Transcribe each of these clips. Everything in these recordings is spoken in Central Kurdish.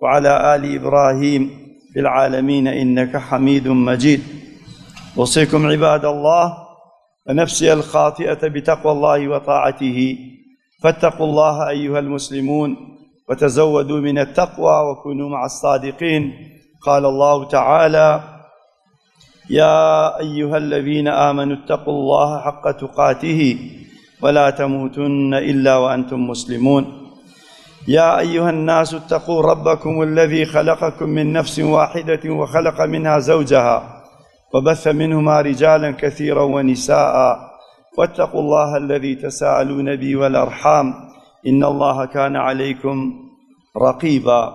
وعلى ال ابراهيم في العالمين انك حميد مجيد اوصيكم عباد الله ونفسي الخاطئه بتقوى الله وطاعته فاتقوا الله ايها المسلمون وتزودوا من التقوى وكونوا مع الصادقين قال الله تعالى يا أيها الذين آمنوا اتقوا الله حق تقاته ولا تموتن إلا وأنتم مسلمون يا أيها الناس اتقوا ربكم الذي خلقكم من نفس واحدة وخلق منها زوجها وبث منهما رجالا كثيرا ونساء واتقوا الله الذي تساءلون به والأرحام إن الله كان عليكم رقيبا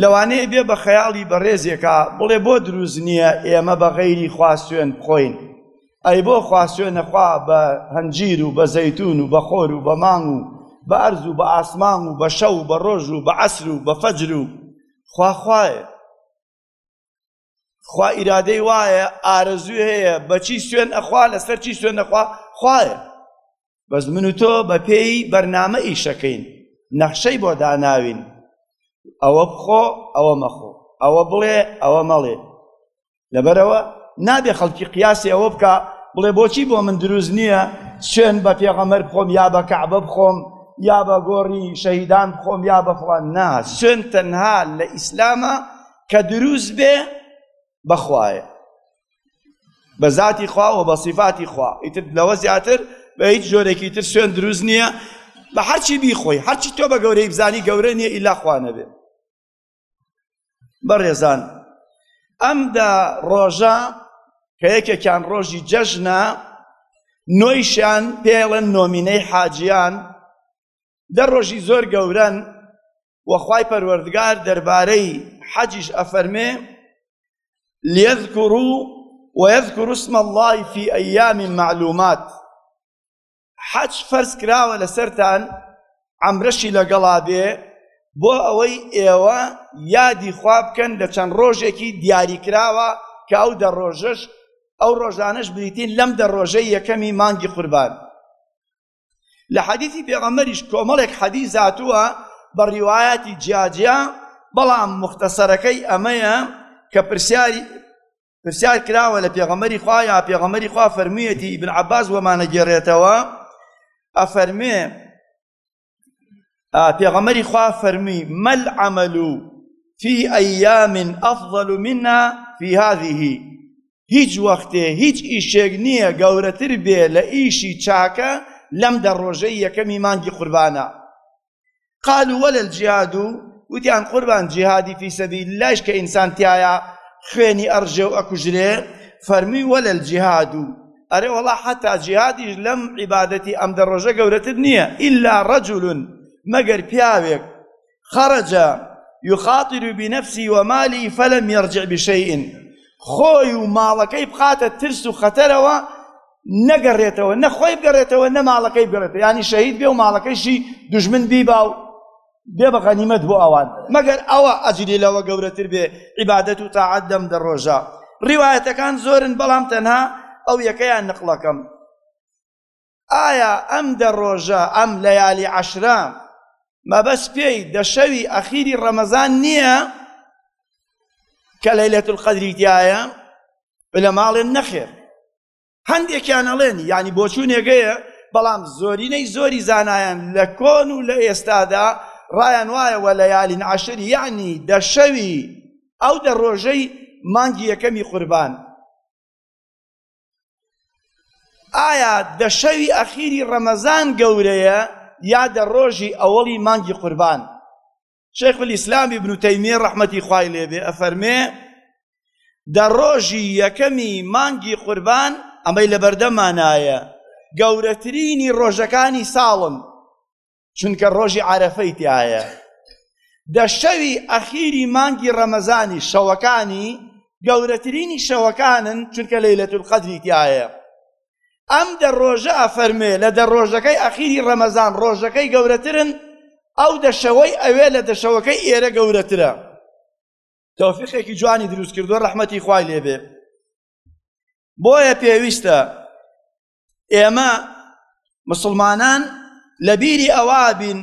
لەوانەیە بێ بە خەیاڵی بەڕێزێکا بڵێ بۆ دروست نییە ئێمە بە غەیری خوا سوێن بخۆین؟ ئەی بۆ خوا سوێنە خوا بە هەنجیر و بە زەیتون و بە خۆر و بە مانگ و بە ئەرز و بە ئاسمان و بە شەو و بە ڕۆژ و بە عەسر و بە فەجر و خوا خوایە خوا ئیرادەی وایە ئارەزوی هەیە بەچی سوێن ئەخوا لەسەر چی سوێن نەخوا خوایە بەس من و تۆ بە پێی بەرنامە ئیشەکەین نەخشەی بۆ داناوین ئەوە بخۆ ئەوە مەخۆ ئەوە بڵێ ئەوە مەڵێ لەبەرەوە نابێ خەڵکی قیاسی ئەوە بکە بڵێ بۆچی بۆ من دروست نییە سوێن بە پێغەمەر بخۆم یا بە کەعبە بخۆم یا بە گۆڕی شەهیدان بخۆم یا بەخوان نا سوێن تەنها لە ئیسلامە کە دروست بێ بەخوایە بە زاتی خوا و بە سیفاتی خوا ئیتر لەوە زیاتر بە هیچ جۆرێکی تر سوێن دروست نییە بە هەرچی بیخۆی هەرچی تۆ بە گەورەی بزانی گەورە نییە ئیلا خوا نەبێ بەڕێزان ئەم دە ڕۆژە کە یەکێکیان ڕۆژی جەژنە نۆیشیان پێڵن نۆمینەی حاجیان دە ڕۆژی زۆر گەورەن وەخوای پەروەردگار دەربارەی حەجیش ئەفەرمێ لێذکرو ويذكر اسم الله في أيام معلومات حەج فەرز کراوە لەسەرتان ئەمرەشی لەگەڵا بێ بۆ ئەوەی ئێوە یادی خوا بکەن لە چەند ڕۆژێکی دیاری کراوە کە ئەو دە ڕۆژەش ئەو ڕۆژانەش بریتین لەم دە ڕۆژەی یەکەمی مانگی قوربان لە حەدیثی پێغەمبەریش کۆمەڵێک حەدیث هاتووە بە ڕیوایەتی جیاجیا بەڵام مختصرەکەی ئەمەیە کە پرسیاری پرسیار کراوە لە پێغەمەری خوا یا پێغەمەری خوا فەرموویەتی ئیبن عەباس وەمانەگێڕێتەوە ئەفەرمێ پێغەمەری خوا فەرمی مەل عملو فی ئەیام ئەفضل منا فی هذه هیچ وەختێ هیچ ئیشێک نییە گەورەتر بێ لە ئیشی چاکە لەم دە ڕۆژەی یەکەمی مانگی قوربانە قال وەلە الجهاد و وتیان قوربان جیهادی فی سەبیل لایش کە ئینسان تایە خوێنی ئەڕژێ و ئەکوژرێ فەرمی وەلە الجهاد و ئەرێ وەڵا حەتا جیهادیش لەم عیبادەتی ئەم دە ڕۆژە گەورەتر نییە ئیلا ڕەجول مەگەر پیاوێک خەرج یخاطر بنفسی ومالی فلم یرجع بشیء خۆی و ماڵەکەی بخاتە ترس و خەتەرەوە نەگەڕێتەوە نەخۆی بگەڕێتەوە نە ماڵەکەی بگەڕێتەوە ینی شەهید بێ و ماڵەکەیشی دژمن بیبا و بێ بە غەنیمەت بۆ ئەوان مەگەر ئەوە ئەجری لەوە گەورەتر بێ عیبادەت و تاعەت دەم دە ڕۆژە ڕیواەتەکان زۆرن بەڵام تەنها ئەو یەکەیان نقڵەکەم ئایا ئەم دە ڕۆژە ئەم لە یالی عشرە مەبەس پێی دەشەوی ئەخیری ڕەمەزان نییە کە لەیلەت القدری دیایە لە ماڵێن نەخێر هەندێکیان ئەڵێن یانی بۆچوونێک هەیە، بەڵام زۆرینەی زۆری زانایان لە کۆن و لە ئێستادا ڕایان وایە وەلەیالین عەشر یانی دە شەوی ئەو دە ڕۆژەی مانگی یەکەمی قوربان. ئایا دە شەوی ئەخیری ڕەمەزان گەورەیە یا دە ڕۆژی ئەوەڵی مانگی قوربان؟ شیخ الاسلام ابن تیمیە ڕەحمەتی خوای لێبێ ئەفەرمێ دە ڕۆژی یەکەمی مانگی قوربان ئەمەی لە بەردەمانایە گەورەترینی ڕۆژەکانی ساڵن چونکە ڕۆژی عرفەی تایە دە شەوی ئەخیری مانگی ڕەمەزانی شەوەکانی گەورەترینی شەوەکانن چونکە لەیلەت القدری تایە ئەم دە ڕۆژە ئەفەرموێ لە دە ڕۆژەکەی ئەخیری ڕەمەزان ڕۆژەکەی گەورەترن ئەو دە شەوەی ئەوێ لە دە شەوەکەی ئێرە گەورەترە تۆفیقێکی جوانی دروست کردووە ڕەحمەتی خوای لێبێ بۆیە پێویستە ئێمە مسلمانان لە بیری ئەوە بین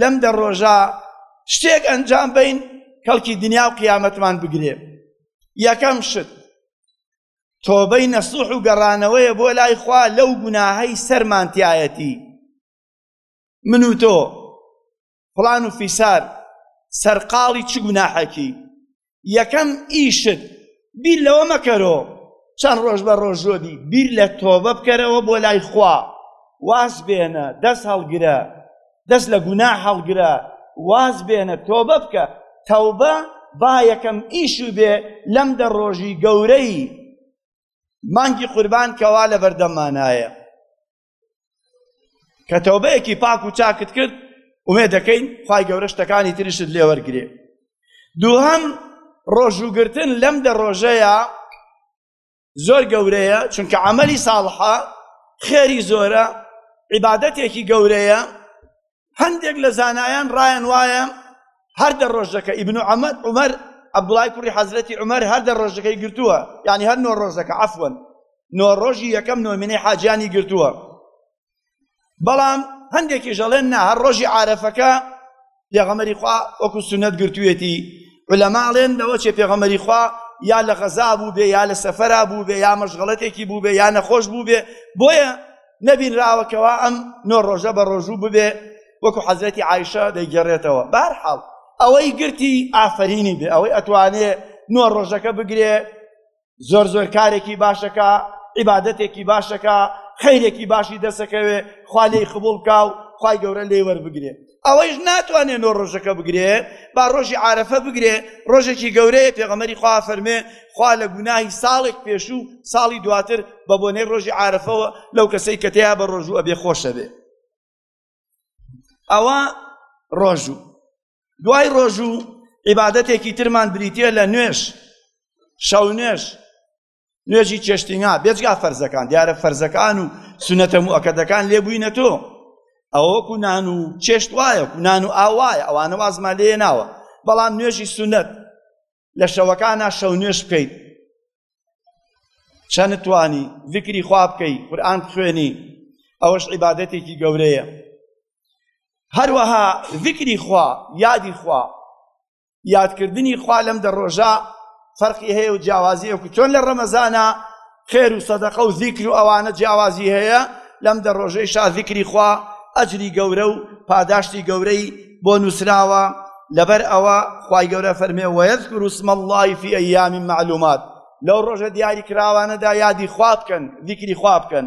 لەم دە ڕۆژە شتێک ئەنجام بین کەڵکی دنیا و قیامەتمان بگرێ یەکەم شت تۆبەی نەسوح و گەڕانەوەیە بۆ لای خوا لەو گوناهەی سەرمان تایەتی من و تۆ فڵان و فیسار سەرقاڵی چ گوناحەکی یەکەم ئیشت بیر لەوە مەکەرۆ چەند ڕۆژ بە ڕۆژۆبی بیر لە تۆبە بکەرەوە بۆ لای خوا واز بێنە دەست هەڵگرە دەست لە گونا هەڵگرە واز بێنە تۆبە بکە تەوبە با یەکەم ئیش و بێ لەم دە ڕۆژی گەورەی مانگی قوربان کەوا لە بەردەمانایە کە تەوبەیەکی پاک و چاکت کرد ئومێ دەکەین خی گەورە شتەکانی تریشت لێ وەرگێ دووهم ڕۆژوگرتن لەم دە ڕۆژەیە زۆر گەورەیە چونکە عملی ساڵحە خێری زۆرە عیبادەتێکی گەورەیە هەندێک لە زانایان ڕایان وایە هەر دە ڕۆژەکە ئیبن و عمر عمر عبدوڵای کوڕی حەزرەتی عمر هەر دە ڕۆژەکەی گرتووە یعنی هەر نۆ ڕۆژەکە عفوەن نۆ ڕۆژی یەکەم نۆمینەی حاجیانی گرتووە بەڵام هەندێکیش ئەڵێن نا هەر ڕۆژی عارەفەکە پێغەمەری خوا وەکو سونەت گرتوویەتی علەماڵێن لەوە چێ پێغەمەری خوا یا لە غەزا بوو بێ یا لە سەفرا بوو بێ یا مەشغڵەتێکی بوو بێ یا نەخۆش بوو بێ بۆیە نەبینراوەکەەوە ئەم نۆ ڕۆژە بە ڕۆژوو ببێ وەکو حەزرەتی عیشە دەیگەڕێتەوە بارحاڵ ئەوەی گرتی ئافرینی بێ ئەوەی ئەتوانێ نۆ ڕۆژەکە بگرێ زۆر زۆر کارێکی باشەکە عیبادەتێکی باشەکە خیرێکی باشی دەسەکەوێ خوا لێی قبول بکە و خی گەورە لێ وەربگرێ ئەوەیش ناتوانێ نۆ ڕۆژەکە بگرێ با ڕۆژی عرفە بگرێ ڕۆژێکی گەورەیە پێغەمەری خوا فەرمێ خوا لە گوناهی ساڵێک پێشوو ساڵی دواتر بە بۆنەی ڕۆژی عرفەوە لەو کەسەی کە تیا بە ڕۆژوو ئەبێ خۆشە بێ ئەوە ڕۆژوو دوای ڕۆژوو عیبادەتێکی ترمان بریتە لە نوێش شەو نوێش نوێژی چێشتنگا بێجگا فەرزەکان دیارە فەرزەکان و سونەتە موەکەدەکان لێ بووینە تۆ ئەوەکو نان و چێشت وایە و نان و ئاوایە ئەوانە وازمان لێ ناوە بەڵام نوێژی سونەت لە شەوەکانە شەو نوێش بکەیت چەند توانی ذکری خوا بکەی قورآن بخوێنی ئەوەش عیبادەتێکی گەورەیە هەروەها ذکری خوا یادی خوا یادکردنی خوا لەم دە ڕۆژە فەرقی هەیە و جیاوازیەکو چۆن لە ڕەمەزانە خێر و سەدەقە و زیکر و ئەوانە جیاوازی هەیە لەم دە ڕۆژەی شا زیکری خوا ئەجری گەورە و پاداشتی گەورەی بۆ نووسراوە لەبەر ئەوە خوای گەورە فەرمێ وەیەذکر اسم الله فی ایام معلومات لەو ڕۆژە دیاری کراوانەدا یادی خوا بکەن زیکری خوا بکەن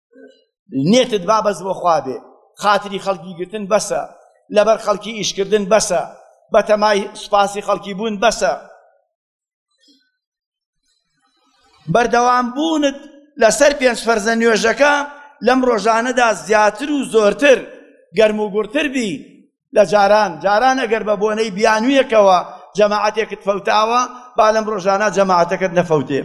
نێتت با بەس بۆ خوا بێ خاتری خەڵکی گرتن بەسە لەبەر خەڵکی ئیشکردن بەسە بەتەمای سوپاسی خەڵکی بوون بەسە بەردەوام بوونت لەسەر پێنج فەرزە نوێژەکە لەم ڕۆژانەدا زیاتر و زۆرتر گەرم و گورتر بی لە جاران جاران ئەگەر بە بۆنەی بیانویەکەوە جەماعەتێکت فەوتاوە با لەم ڕۆژانە جەماعەتەکەت نەفەوتێ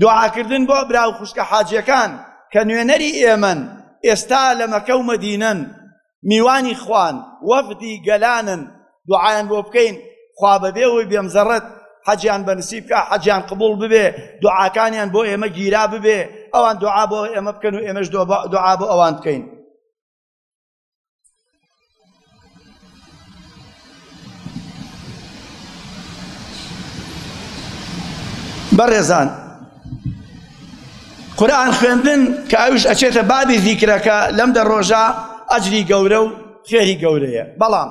دوعاکردن بۆ براو خوشکە حاجەکان کە نوێنەری ئێمەن ئێستا لە مەکە و مەدینەن میوانی خوان وەفدی گەلانن دوعایان بۆ بکەین خوا بەبێ وی بێمزەڕەت حەجیان بە نسیب بکە حەجیان قبول ببێ دوعاکانیان بۆ ئێمە گیرا ببێ ئەوان دوعا بۆ ئێمە بکەن و ئێمەش دوعا بۆ ئەوان بکەین بەڕێزان قورآن خوێندن کە ئەوش ئەچێتە بابی زیکرەکە لەم دە ڕۆژە ئەجری گەورە و خێری گەورەیە بەڵام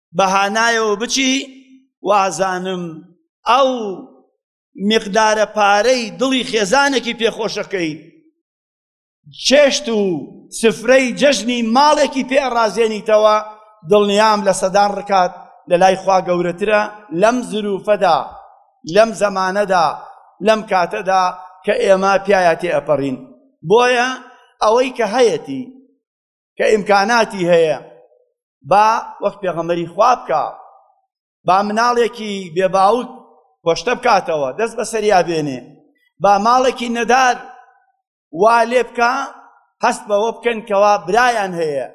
بەهانایەوە بچی وازانم ئەو مقدارە پارەی دڵی خێزانێکی پێخۆشەکەیت چێشت و سفرەی جەژنی ماڵێکی پێ ڕازێنیتەوە دڵنیام لە سەدان ڕکات لە لای خوا گەورەترە لەم زروفەدا لەم زەمانەدا لەم کاتەدا کە ئێمە پیاەتی ئەپەڕین بۆیە ئەوەی کە هەیەتی کە ئیمکاناتی هەیە با وەک پێغەمەری خواب بکە با مناڵێکی بێباوت گۆشتە بکاتەوە دەست بە سەریا بێنێ با ماڵێکی نەدار وا لێ بکە هەست بەوە بکەن کەوا برایان هەیە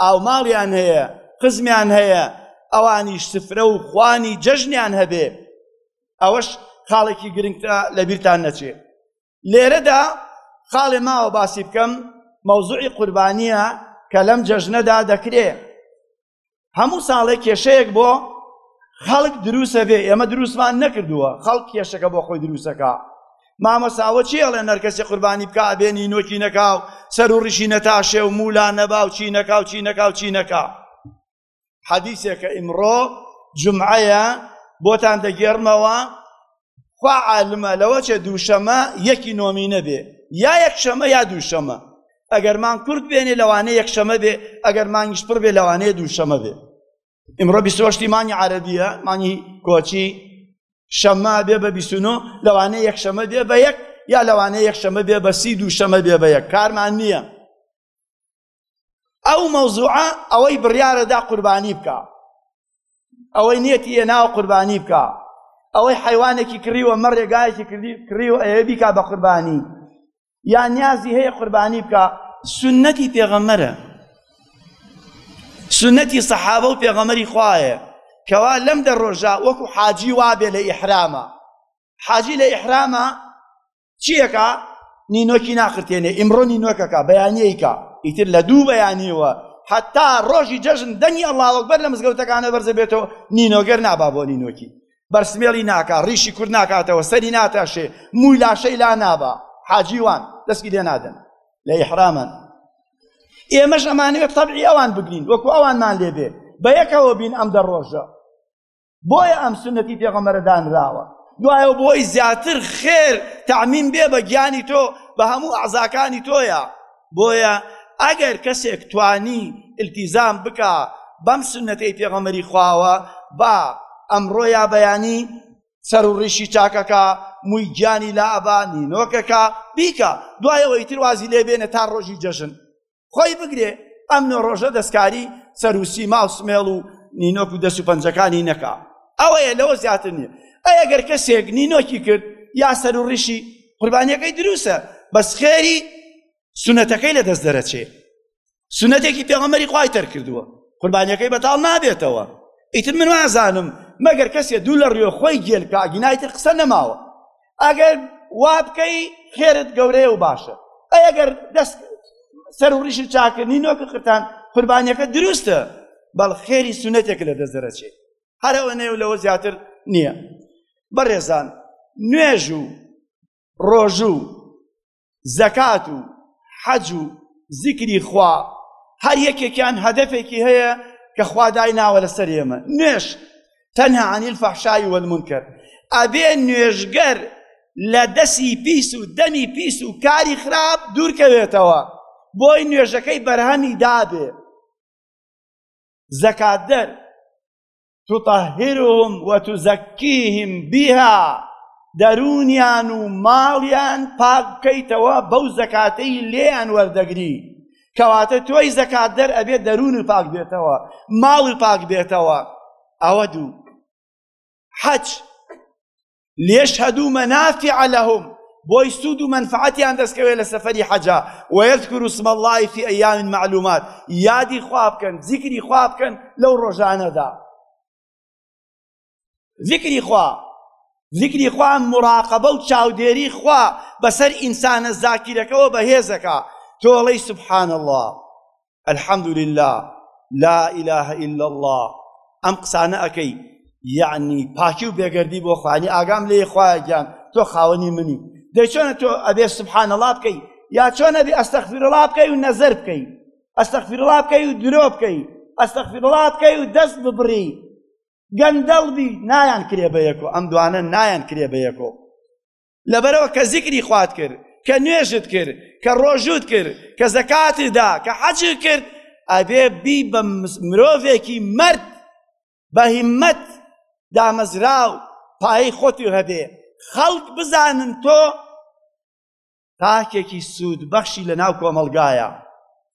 ئاو ماڵیان هەیە قزمیان هەیە ئەوانیش سفرە و خوانی جەژنیان هەبێ ئەوەش خاڵێکی گرنگتە لە بیرتان نەچێ لێرەدا خاڵێ ماوە باسی بکەم مەوزوعی قوربانیە کە لەم جەژنەدا دەکرێ هەموو ساڵێک کێشەیەک بۆ خەڵک دروسە بێ ئێمە دروستمان نەکردووە خەڵک کێشەکە بۆ خۆی دروستەکە مامەساوە چی ئەڵێ نەرکەسی قوربانی بکە ئەبێنی نۆکی نەکاو سەر و ڕیشی نەتاشێ و مولا نەبا و چی نەکاو چی نەکاو چی نەکا حەدیسێکە ئیمڕۆ جمعەیە بۆتان دەگێڕمەوە خوا عالمە لەوە چێ دووشەمە یەکی نۆمی نەبێ یا یەک شەمە یا دووشەمە ئەگەرمان کورد بێنێ لەوانەیە یەک شەمە بێ ئەگەر مانگیش پڕ بێ لەوانەیە دووشەمە بێ ئمڕۆ بیسۆشتی مانی عربیە مانی کۆچی شەمە بێ بە بیسونۆ لەوانەیە یەک شەمە بێ بە یەک یا لەوانەیە یەک شەمە بێ بە سی دوو شەمە بێ بە یەک کارمان نییە ئەو مەوزوعە ئەوەی بڕیارەدا قوربانی بکە ئەوەی نیەتی یە ناو قوربانی بکە ئەوەی حیوانێکی کڕیوە مە ڕێگایەکی کردی کڕیوە ئەوێ بیکا بە قوربانی یا نیازی هەیە قوربانی بکە سنەتی پێغەمەرە سنەتی سەحابە و پێغەمەری خوایە کەوا لەم دە ڕۆژە وەکو حاجی وابێ لە ئیحرامە حاجی لە ئیحرامە چیەکە نینۆکی ناخرتێنێ ئیمڕۆ نینۆکەکە بەیانیەیکە ئیتر لە دوو بەیانیوە حتا ڕۆژی جەژن دەنگی ئەڵاوەکبەر لە مزگەوتەکانە بەرزە بێتەوە نینۆگەر نابا بۆ نینۆکی بەرسمێڵی ناکا ڕیشی کورد ناکاتەوە سەری ناتاشێ مووی لاشەی لا نابا حاجیوان دەستی لێ نادەن لە ئیحرامەن ئێمەش ئەمانەوێت تەبعی ئەوان بگرین وەکو ئەوانمان لێبێ بە یەکەوە بین ئەم دە ڕۆژە بۆیە ئەم سنەتی پێغەمبەرە دانراوە دوایە بۆی زیاتر خێر تامین بێ بە گیانی تۆ بە هەموو ئازاکانی تۆیە بۆیە ئەگەر کەسێک توانی التیزام بکە بەم سنەتەی پێغەمەری خواوە با ئەمڕۆ یا بەیانی سەر و ڕیشی چاکەکە مووی گیانی لابا نینۆکەکە بیکە دوایەوەی تروازی لێبێنە تا ڕۆژی جەژن خۆی بگرێ ئەم نۆ ڕۆژە دەستکاری سەروسی ماو سمێڵ و نینۆک و دەست و پەنجەکانی نەکا ئەوەیە لەوە زیاتر نییە ئەی گەر کەسێک نینۆکی کرد یا سەر و ڕیشی قوربانیەکەی دروسە بەس خێری سونەتەکەی لە دەست دەرەچێ سونەتێکی پێغەمەری خوای تەر کردووە قوربانیەکەی بەتاڵ نابێتەوە ئیتر من وازانم مەگەر کەسێ دوو لە ڕێ خۆی گێلکە گینایتر قسە نەماوە ئەگەر وا بکەی خێرت گەورەیە و باشە ئەی ئەگەر دەست سەر و ڕیشی چاکردنی نۆکە قرتان قوربانیەکە دروستە بەڵ خێری سونەتێک لە دەست دەرەچێت هەرەوە نێو لەوە زیاتر نییە بەڕێزان نوێژ و ڕۆژوو زەکات و حەج و زیکری خوا هەر یەکێکیان هەدەفێکی هەیە کە خوا دایناوە لەسەر ئێمە نوێش تەنها عن الفحشاء والمنکر ئەبێ نوێژگەر لە دەسی پیس و دەمی پیس و کاری خراپ دوورکەوێتەوە بۆی نوێژەکەی بەرهەمی دابێ زەکاتدەر تطهرهم وتزكيهم بها دەرونیان و ماڵیان پاک بکەیتەوە بەو زەکاتەی لێیان وەردەگری کەواتە تۆی زەکات دەر ئەبێت دەروون و پاک بێتەوە ماڵ و پاک بێتەوە ئەوە دوو حەج لێشهدو مەنافع لەهم بۆی سوود و مەنفعەتیان دەستکەوێ لە سەفەری حەجا وەیەذکرو اسم اللە فی ایام معلومات یادی خوا بکەن زیکری خوا بکەن لەو ڕۆژانەدا زیکری خوا زیکری خوا مراقبە و چاودێری خوا بەسەر ئینسانە زاکیرەکەەوە بەهێزەکە تۆڵەی سبحان الله الحمد للە لا ئیلە ئیلا اللە ئەم قسانە ئەەکەی یعنی پاکی و بێگەردی بۆ خوانی ئاگام لێ خوایە گیان تۆ خاوەنی منی دەی چۆنە تۆ ئەبێ سبحانەڵا بکەی یا چۆنە بێ ئەستەخفیرڵا بکەی و نەزەر بکەی ئەستەخفیرڵا بکەی و درۆ بکەی ئەستەخفیرڵا بکەی و دەست ببڕی گەندەڵ بی نایان کرێ بە یەکۆ ئەم دوانە نایان کرێ بە یەکۆ لەبەرەوە کە زیکری خوات کرد کە نوێژت کرد کە ڕۆژوت کرد کە زەکاتی دا کە حەجی کرد ئەبێ بی بە مرۆڤێکی مرد بە هیمەت دامەزراو پایی خۆتی هەبێ خەڵک بزانن تۆ تاکێکی سوود بەخشی لە ناو کۆمەلگایە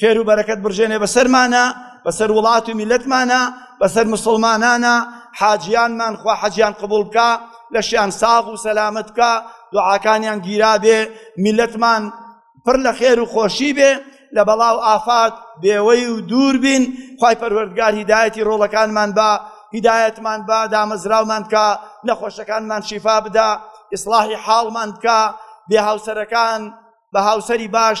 خێر و بەرەکەت بڕژێنێ بەسەرمانە بەسەر وڵات و میلەتمانە بەسەر مسلمانانە حاجیانمان خوا حەجیان قبول بکە لەشیان ساغ و سەلامت بکە دوعاکانیان گیرا بێ میلەتمان پڕ لە خێر و خۆشی بێ لە بەڵاو ئافات بێوەی و دوور بین خی پەروەردگار هیدایەتی ڕۆڵەکانمان بە هیدایەتمان بە دامەزراومان بکە نەخۆشەکانمان شیفا بدا ئیسلاحی حاڵمان بکە بێ هاوسەرەکان بە هاوسری باش